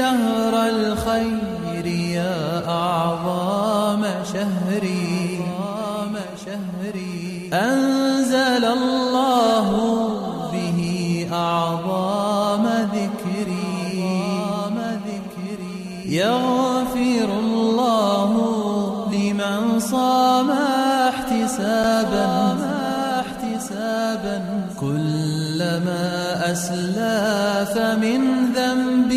شهر الخير يا أعظم شهري. أنزل الله به أعظم ذكري. يغفر الله لمن صام احتسابا. كلما أسلاف من ذنب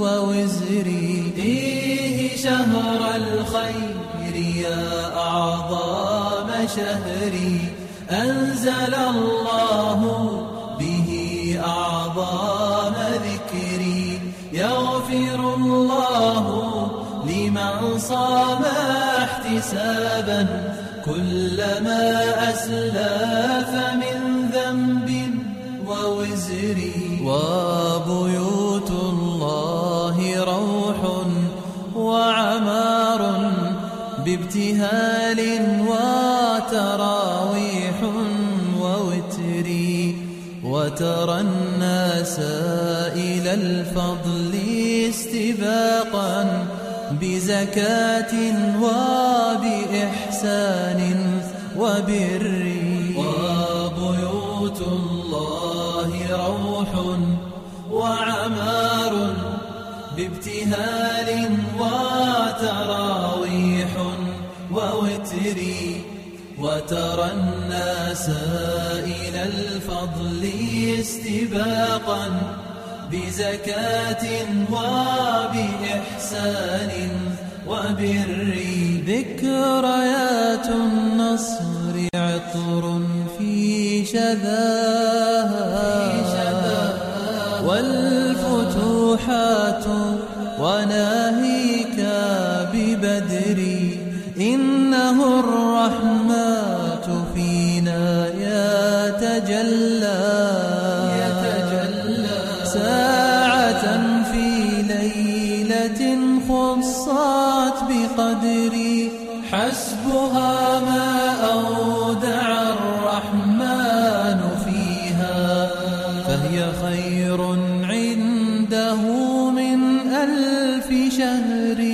ووزري فيه شهر الخير يا أعظم شهري أنزل الله به أعظم ذكري يغفر الله لمن صام احتسابا كلما أسلاف من ذنب ووزري وبيوت بابتهال وتراويح ووتري وترى الناس إلى الفضل استباقا بزكاة وبإحسان وبر. وبيوت الله روح وعمار بابتهال وتراويح ووتري وترى الناس إلى الفضل استباقا بزكاة وبإحسان وبر. ذكريات النصر عطر في شذاها. والفتوحات وناهيك ببدري إنه الرحمات فينا يتجلى. ساعة في ليلة خصت بقدري حسبها ما أودع الرحمن فيها. فهي خير عنده من ألف شهر